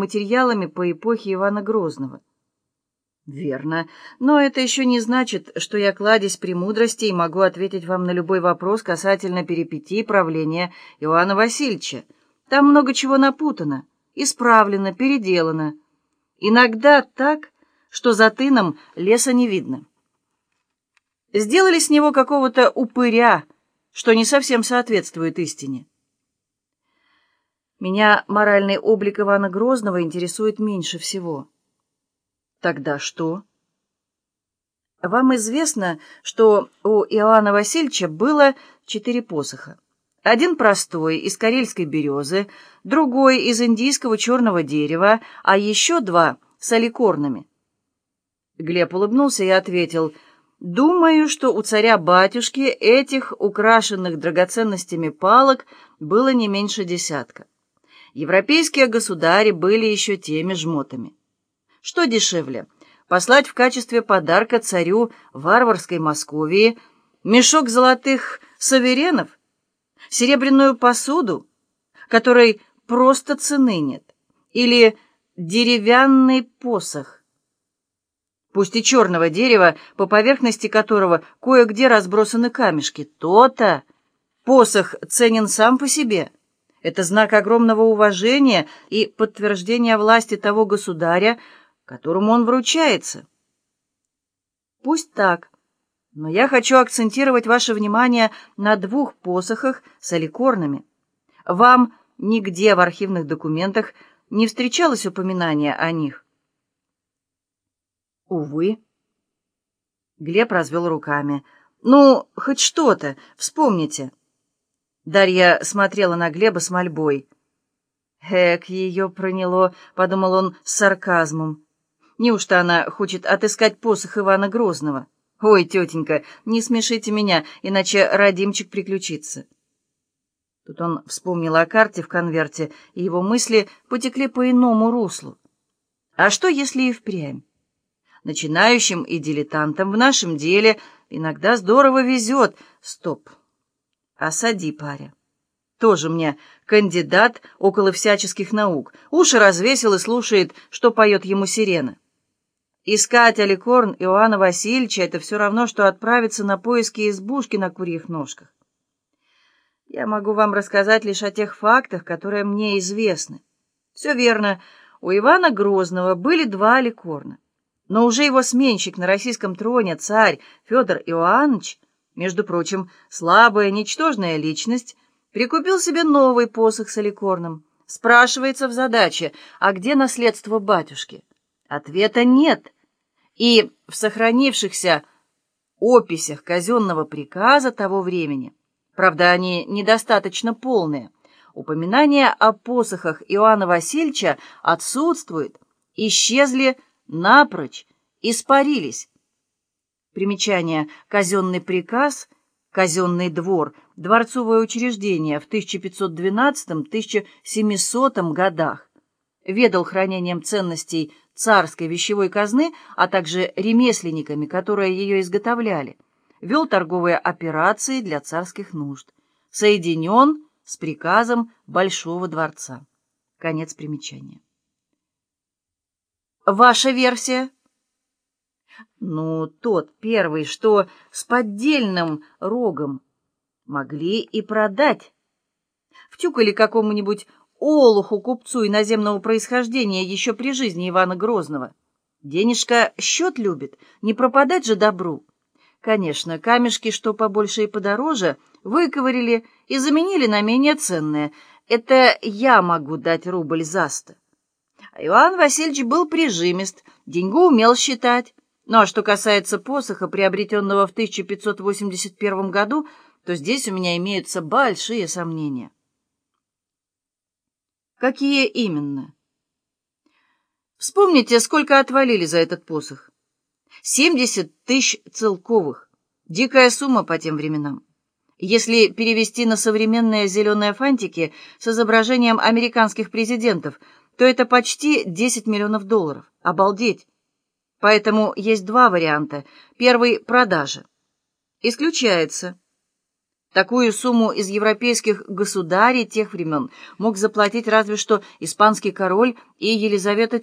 материалами по эпохе Ивана Грозного. Верно, но это еще не значит, что я кладезь премудрости и могу ответить вам на любой вопрос касательно перипетий правления Иоанна Васильевича. Там много чего напутано, исправлено, переделано. Иногда так, что за тыном леса не видно. Сделали с него какого-то упыря, что не совсем соответствует истине. Меня моральный облик Ивана Грозного интересует меньше всего. Тогда что? Вам известно, что у Иоанна Васильевича было четыре посоха. Один простой, из карельской березы, другой из индийского черного дерева, а еще два с аликорнами. Глеб улыбнулся и ответил, «Думаю, что у царя-батюшки этих украшенных драгоценностями палок было не меньше десятка. Европейские государи были еще теми жмотами. Что дешевле? Послать в качестве подарка царю варварской Московии мешок золотых саверенов, серебряную посуду, которой просто цены нет, или деревянный посох, пусть и черного дерева, по поверхности которого кое-где разбросаны камешки. То-то посох ценен сам по себе. Это знак огромного уважения и подтверждения власти того государя, которому он вручается. Пусть так, но я хочу акцентировать ваше внимание на двух посохах с аликорнами. Вам нигде в архивных документах не встречалось упоминания о них? Увы. Глеб развел руками. Ну, хоть что-то, вспомните. Дарья смотрела на Глеба с мольбой. «Эк, ее проняло», — подумал он с сарказмом. Неужто она хочет отыскать посох Ивана Грозного? Ой, тетенька, не смешите меня, иначе родимчик приключится. Тут он вспомнил о карте в конверте, и его мысли потекли по иному руслу. А что, если и впрямь? Начинающим и дилетантам в нашем деле иногда здорово везет. Стоп. Осади, паря. Тоже мне кандидат около всяческих наук. Уши развесил и слушает, что поет ему сирена. Искать Аликорн Иоанна Васильевича — это все равно, что отправиться на поиски избушки на курьих ножках. Я могу вам рассказать лишь о тех фактах, которые мне известны. Все верно, у Ивана Грозного были два Аликорна. Но уже его сменщик на российском троне, царь Федор Иоаннович, между прочим, слабая, ничтожная личность, прикупил себе новый посох с Аликорном. Спрашивается в задаче, а где наследство батюшки? Ответа нет. И в сохранившихся описях казенного приказа того времени, правда, они недостаточно полные, упоминания о посохах Иоанна Васильевича отсутствуют, исчезли напрочь, испарились. Примечание «Казенный приказ», «Казенный двор», дворцовое учреждение в 1512-1700 годах ведал хранением ценностей царской вещевой казны, а также ремесленниками, которые ее изготовляли, вел торговые операции для царских нужд, соединен с приказом Большого дворца. Конец примечания. Ваша версия? Ну, тот первый, что с поддельным рогом могли и продать. Втюкали какому-нибудь олуху купцу иноземного происхождения еще при жизни Ивана Грозного. Денежка счет любит, не пропадать же добру. Конечно, камешки, что побольше и подороже, выковырили и заменили на менее ценные. Это я могу дать рубль за сто. А Иоанн Васильевич был прижимист, деньгу умел считать. Ну а что касается посоха, приобретенного в 1581 году, то здесь у меня имеются большие сомнения. Какие именно? Вспомните, сколько отвалили за этот посох. Семьдесят тысяч целковых. Дикая сумма по тем временам. Если перевести на современные зеленые фантики с изображением американских президентов, то это почти 10 миллионов долларов. Обалдеть! Поэтому есть два варианта. Первый — продажа. Исключается. Такую сумму из европейских государей тех времен мог заплатить разве что испанский король и Елизавета